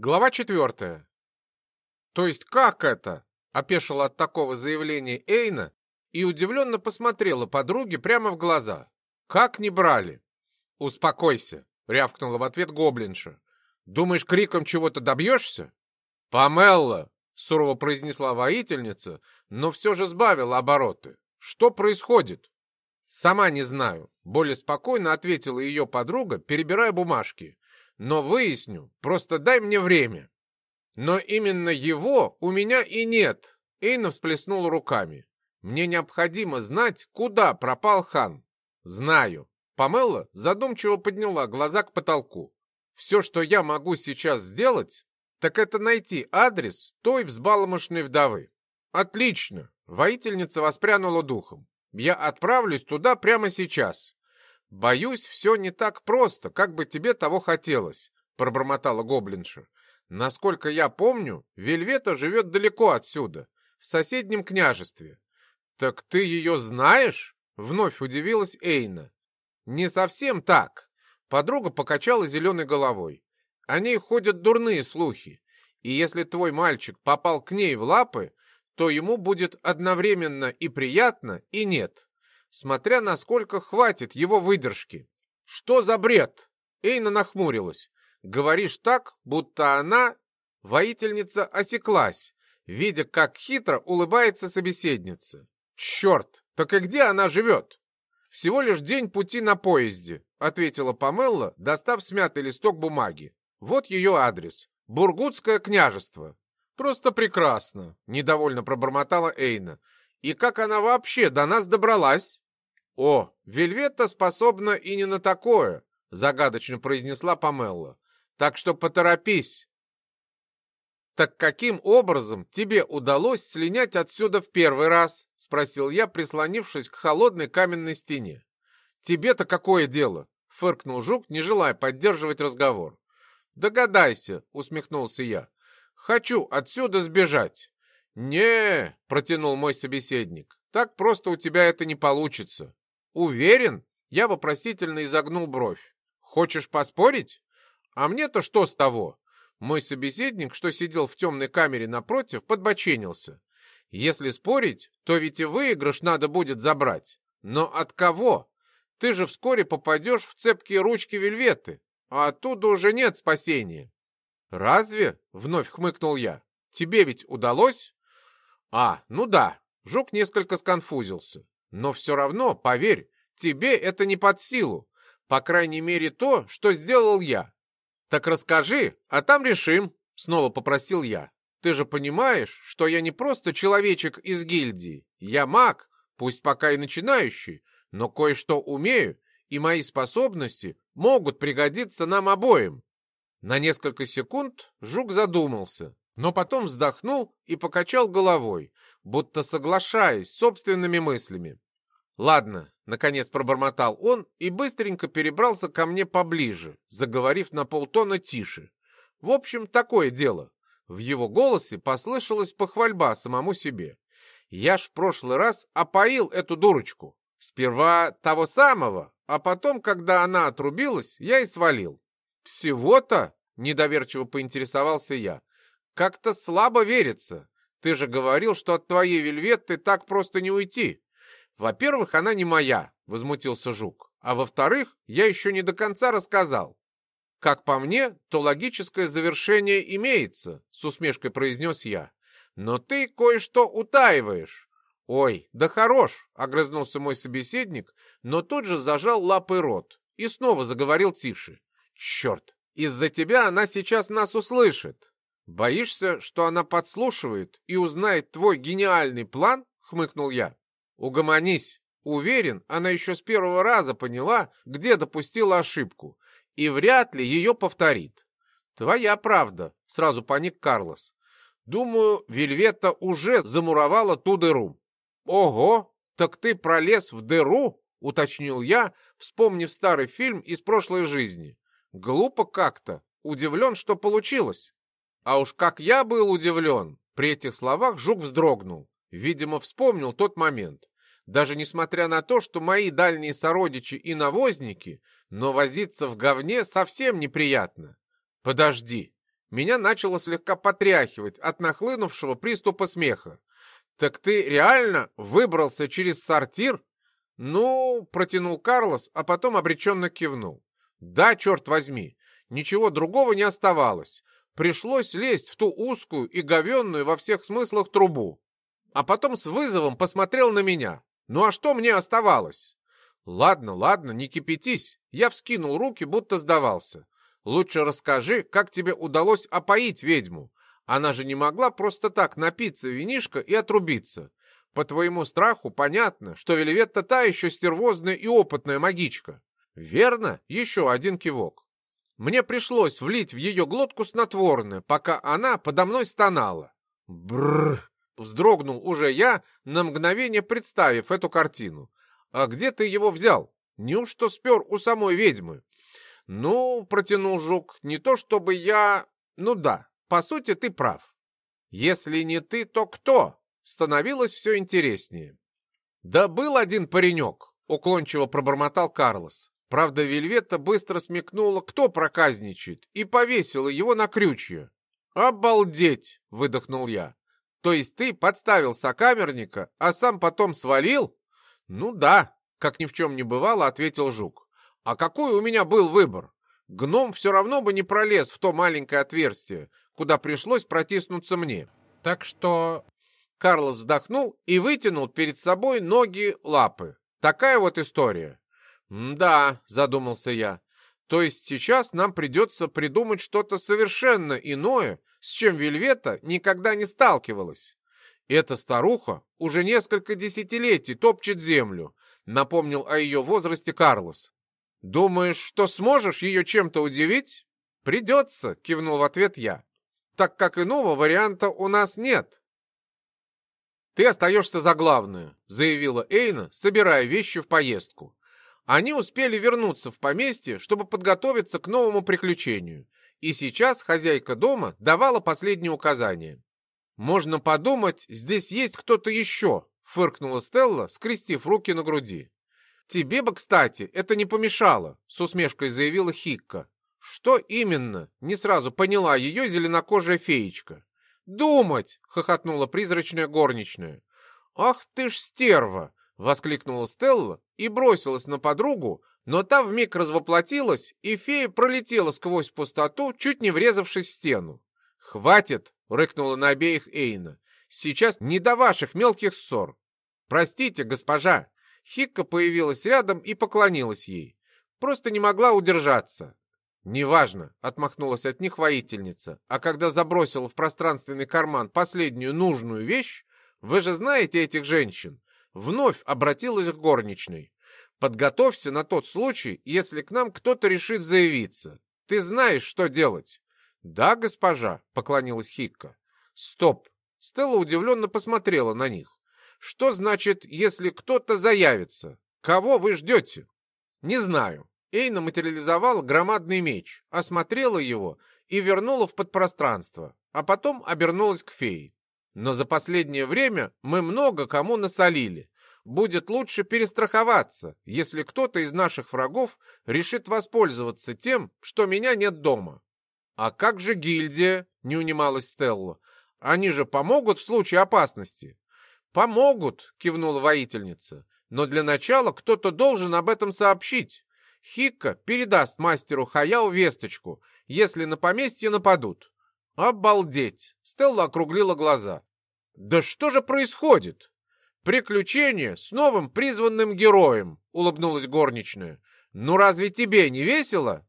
Глава четвертая. То есть как это? Опешила от такого заявления Эйна и удивленно посмотрела подруге прямо в глаза. Как не брали? Успокойся, рявкнула в ответ гоблинша. Думаешь, криком чего-то добьешься? Памелла, сурово произнесла воительница, но все же сбавила обороты. Что происходит? Сама не знаю, более спокойно ответила ее подруга, перебирая бумажки. Но выясню, просто дай мне время. Но именно его у меня и нет. Эйна всплеснула руками. Мне необходимо знать, куда пропал хан. Знаю. Памела задумчиво подняла глаза к потолку. Все, что я могу сейчас сделать, так это найти адрес той взбаломошной вдовы. Отлично. Воительница воспрянула духом. Я отправлюсь туда прямо сейчас. «Боюсь, все не так просто, как бы тебе того хотелось», — пробормотала гоблинша. «Насколько я помню, Вельвета живет далеко отсюда, в соседнем княжестве». «Так ты ее знаешь?» — вновь удивилась Эйна. «Не совсем так». Подруга покачала зеленой головой. «О ней ходят дурные слухи, и если твой мальчик попал к ней в лапы, то ему будет одновременно и приятно, и нет смотря насколько хватит его выдержки. «Что за бред?» Эйна нахмурилась. «Говоришь так, будто она...» Воительница осеклась, видя, как хитро улыбается собеседница. «Черт! Так и где она живет?» «Всего лишь день пути на поезде», — ответила Памелла, достав смятый листок бумаги. «Вот ее адрес. Бургутское княжество». «Просто прекрасно», — недовольно пробормотала Эйна. И как она вообще до нас добралась? О, Вельветта способна и не на такое, загадочно произнесла Памелла. Так что поторопись. Так каким образом тебе удалось слинять отсюда в первый раз? Спросил я, прислонившись к холодной каменной стене. Тебе-то какое дело? Фыркнул Жук, не желая поддерживать разговор. Догадайся, усмехнулся я. Хочу отсюда сбежать не протянул мой собеседник, — «так просто у тебя это не получится». «Уверен?» — я вопросительно изогнул бровь. «Хочешь поспорить?» «А мне-то что с того?» Мой собеседник, что сидел в темной камере напротив, подбоченился. «Если спорить, то ведь и выигрыш надо будет забрать. Но от кого? Ты же вскоре попадешь в цепкие ручки вельветы, а оттуда уже нет спасения». «Разве?» — вновь хмыкнул я. «Тебе ведь удалось?» А, ну да, Жук несколько сконфузился. Но все равно, поверь, тебе это не под силу. По крайней мере, то, что сделал я. Так расскажи, а там решим, снова попросил я. Ты же понимаешь, что я не просто человечек из гильдии. Я маг, пусть пока и начинающий, но кое-что умею, и мои способности могут пригодиться нам обоим. На несколько секунд Жук задумался, но потом вздохнул и покачал головой, будто соглашаясь с собственными мыслями. «Ладно», — наконец пробормотал он и быстренько перебрался ко мне поближе, заговорив на полтона тише. «В общем, такое дело». В его голосе послышалась похвальба самому себе. «Я ж в прошлый раз опоил эту дурочку. Сперва того самого, а потом, когда она отрубилась, я и свалил». «Всего-то?» — недоверчиво поинтересовался я. Как-то слабо верится. Ты же говорил, что от твоей вельветты так просто не уйти. Во-первых, она не моя, возмутился Жук. А во-вторых, я еще не до конца рассказал. Как по мне, то логическое завершение имеется, с усмешкой произнес я. Но ты кое-что утаиваешь. Ой, да хорош, огрызнулся мой собеседник, но тут же зажал лапой рот и снова заговорил тише. Черт, из-за тебя она сейчас нас услышит. «Боишься, что она подслушивает и узнает твой гениальный план?» — хмыкнул я. «Угомонись. Уверен, она еще с первого раза поняла, где допустила ошибку, и вряд ли ее повторит». «Твоя правда», — сразу поник Карлос. «Думаю, Вельвета уже замуровала ту дыру». «Ого, так ты пролез в дыру?» — уточнил я, вспомнив старый фильм из прошлой жизни. «Глупо как-то. Удивлен, что получилось». А уж как я был удивлен! При этих словах Жук вздрогнул. Видимо, вспомнил тот момент. Даже несмотря на то, что мои дальние сородичи и навозники, но возиться в говне совсем неприятно. Подожди, Меня начало слегка потряхивать от нахлынувшего приступа смеха. «Так ты реально выбрался через сортир?» «Ну...» — протянул Карлос, а потом обреченно кивнул. «Да, черт возьми, ничего другого не оставалось. Пришлось лезть в ту узкую и говенную во всех смыслах трубу. А потом с вызовом посмотрел на меня. Ну а что мне оставалось?» «Ладно, ладно, не кипятись». Я вскинул руки, будто сдавался. Лучше расскажи, как тебе удалось опоить ведьму. Она же не могла просто так напиться винишка и отрубиться. По твоему страху понятно, что Вельветта та еще стервозная и опытная магичка. Верно? Еще один кивок. Мне пришлось влить в ее глотку снотворное, пока она подо мной стонала. Бррр! Вздрогнул уже я, на мгновение представив эту картину. А где ты его взял? Неужто спер у самой ведьмы? «Ну, — протянул Жук, — не то чтобы я... Ну да, по сути, ты прав. Если не ты, то кто?» Становилось все интереснее. «Да был один паренек», — уклончиво пробормотал Карлос. Правда, Вельветта быстро смекнула, кто проказничает, и повесила его на крючье. «Обалдеть!» — выдохнул я. «То есть ты подставил сокамерника, а сам потом свалил?» «Ну да», — как ни в чем не бывало, ответил Жук. А какой у меня был выбор? Гном все равно бы не пролез в то маленькое отверстие, куда пришлось протиснуться мне. Так что... Карлос вздохнул и вытянул перед собой ноги, лапы. Такая вот история. «Да», — задумался я, — «то есть сейчас нам придется придумать что-то совершенно иное, с чем Вельвета никогда не сталкивалась. Эта старуха уже несколько десятилетий топчет землю», — напомнил о ее возрасте Карлос. «Думаешь, что сможешь ее чем-то удивить?» «Придется», — кивнул в ответ я, «так как иного варианта у нас нет». «Ты остаешься за главную», — заявила Эйна, собирая вещи в поездку. Они успели вернуться в поместье, чтобы подготовиться к новому приключению, и сейчас хозяйка дома давала последние указания. «Можно подумать, здесь есть кто-то еще», — фыркнула Стелла, скрестив руки на груди. «Тебе бы, кстати, это не помешало», — с усмешкой заявила Хикка. «Что именно?» — не сразу поняла ее зеленокожая феечка. «Думать!» — хохотнула призрачная горничная. «Ах ты ж стерва!» — воскликнула Стелла и бросилась на подругу, но та вмиг развоплотилась, и фея пролетела сквозь пустоту, чуть не врезавшись в стену. «Хватит!» — рыкнула на обеих Эйна. «Сейчас не до ваших мелких ссор!» «Простите, госпожа!» Хикка появилась рядом и поклонилась ей. Просто не могла удержаться. «Неважно», — отмахнулась от них воительница, а когда забросила в пространственный карман последнюю нужную вещь, «Вы же знаете этих женщин», вновь обратилась к горничной. «Подготовься на тот случай, если к нам кто-то решит заявиться. Ты знаешь, что делать». «Да, госпожа», — поклонилась Хикка. «Стоп!» Стелла удивленно посмотрела на них. Что значит, если кто-то заявится? Кого вы ждете? Не знаю. Эйна материализовала громадный меч, осмотрела его и вернула в подпространство, а потом обернулась к фее. Но за последнее время мы много кому насолили. Будет лучше перестраховаться, если кто-то из наших врагов решит воспользоваться тем, что меня нет дома. А как же гильдия? Не унималась Стелла. Они же помогут в случае опасности. «Помогут», — кивнула воительница. «Но для начала кто-то должен об этом сообщить. Хикка передаст мастеру Хаяо весточку, если на поместье нападут». «Обалдеть!» — Стелла округлила глаза. «Да что же происходит?» «Приключение с новым призванным героем», — улыбнулась горничная. «Ну разве тебе не весело?»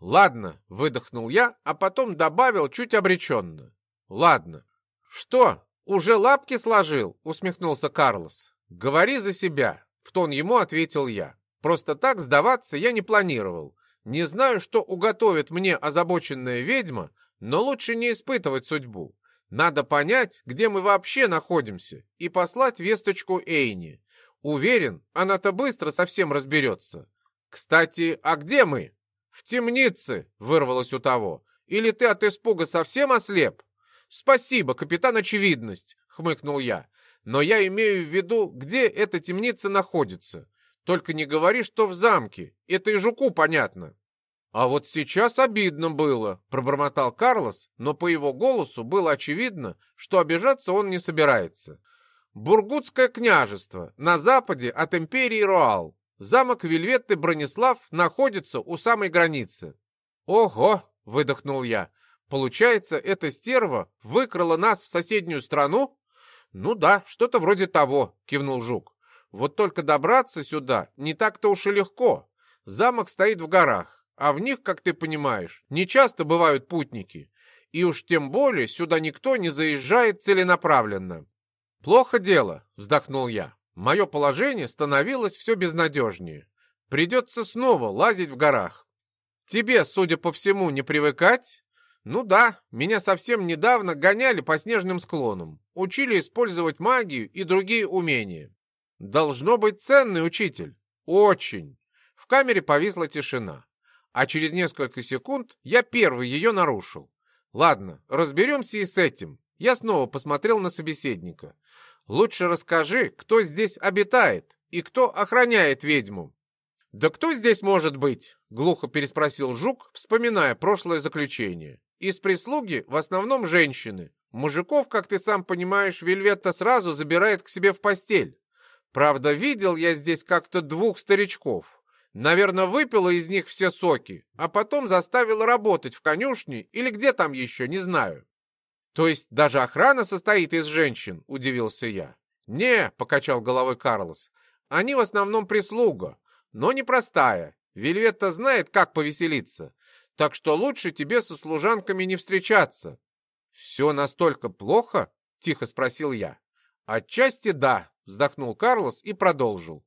«Ладно», — выдохнул я, а потом добавил чуть обреченно. «Ладно. Что, «Уже лапки сложил?» — усмехнулся Карлос. «Говори за себя», — в тон ему ответил я. «Просто так сдаваться я не планировал. Не знаю, что уготовит мне озабоченная ведьма, но лучше не испытывать судьбу. Надо понять, где мы вообще находимся, и послать весточку Эйни. Уверен, она-то быстро совсем разберется. Кстати, а где мы?» «В темнице», — вырвалось у того. «Или ты от испуга совсем ослеп?» «Спасибо, капитан Очевидность», — хмыкнул я. «Но я имею в виду, где эта темница находится. Только не говори, что в замке. Это и жуку понятно». «А вот сейчас обидно было», — пробормотал Карлос, но по его голосу было очевидно, что обижаться он не собирается. «Бургутское княжество, на западе от империи Руал. Замок Вельветты Бронислав находится у самой границы». «Ого!» — выдохнул я. «Получается, эта стерва выкрала нас в соседнюю страну?» «Ну да, что-то вроде того», — кивнул Жук. «Вот только добраться сюда не так-то уж и легко. Замок стоит в горах, а в них, как ты понимаешь, не часто бывают путники. И уж тем более сюда никто не заезжает целенаправленно. «Плохо дело», — вздохнул я. «Мое положение становилось все безнадежнее. Придется снова лазить в горах. Тебе, судя по всему, не привыкать?» «Ну да, меня совсем недавно гоняли по снежным склонам, учили использовать магию и другие умения. Должно быть ценный учитель. Очень». В камере повисла тишина а через несколько секунд я первый ее нарушил. Ладно, разберемся и с этим. Я снова посмотрел на собеседника. Лучше расскажи, кто здесь обитает и кто охраняет ведьму. «Да кто здесь может быть?» — глухо переспросил Жук, вспоминая прошлое заключение. «Из прислуги в основном женщины. Мужиков, как ты сам понимаешь, Вельветта сразу забирает к себе в постель. Правда, видел я здесь как-то двух старичков. Наверное, выпила из них все соки, а потом заставила работать в конюшне или где там еще, не знаю. То есть даже охрана состоит из женщин, удивился я. Не, покачал головой Карлос. Они в основном прислуга, но непростая. Вельветта знает, как повеселиться. Так что лучше тебе со служанками не встречаться. Все настолько плохо? Тихо спросил я. Отчасти да, вздохнул Карлос и продолжил.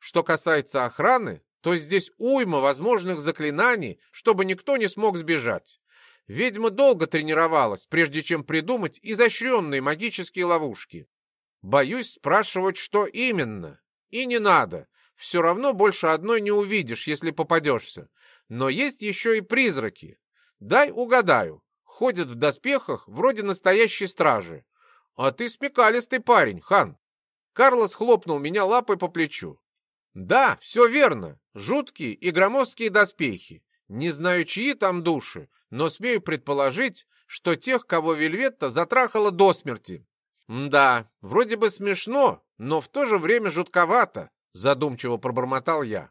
Что касается охраны, то здесь уйма возможных заклинаний, чтобы никто не смог сбежать. Ведьма долго тренировалась, прежде чем придумать изощренные магические ловушки. Боюсь спрашивать, что именно. И не надо. Все равно больше одной не увидишь, если попадешься. Но есть еще и призраки. Дай угадаю. Ходят в доспехах вроде настоящей стражи. А ты смекалистый парень, хан. Карлос хлопнул меня лапой по плечу. Да, все верно. Жуткие и громоздкие доспехи. Не знаю, чьи там души, но смею предположить, что тех, кого Вельветта затрахала до смерти. Да, вроде бы смешно, но в то же время жутковато, задумчиво пробормотал я.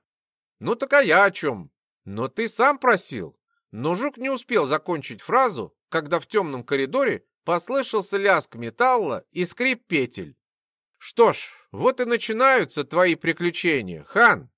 Ну так а я о чем? Но ты сам просил. Но Жук не успел закончить фразу, когда в темном коридоре послышался лязг металла и скрип петель. Что ж, вот и начинаются твои приключения, хан.